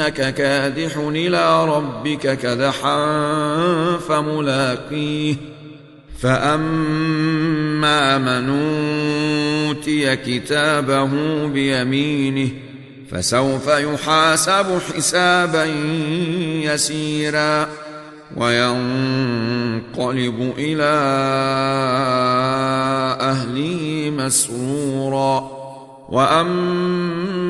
إنك كادح إلى ربك كدحا فملاقيه. فأما من أوتي كتابه بيمينه فسوف يحاسب حسابا يسيرا وينقلب إلى أهله مسرورا. وأما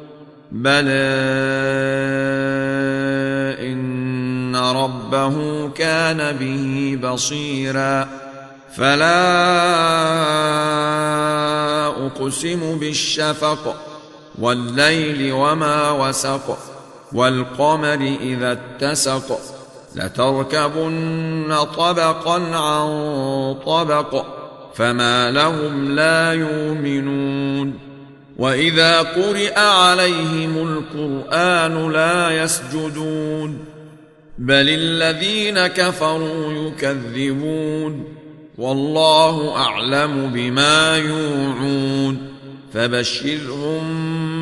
بلى ان ربه كان به بصيرا فلا اقسم بالشفق والليل وما وسق والقمر اذا اتسق لتركبن طبقا عن طبق فما لهم لا يؤمنون واذا قرئ عليهم القران لا يسجدون بل الذين كفروا يكذبون والله اعلم بما يوعون فبشرهم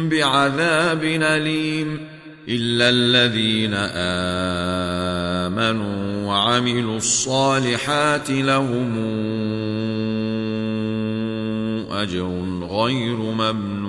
بعذاب اليم الا الذين امنوا وعملوا الصالحات لهم اجر غير ممنون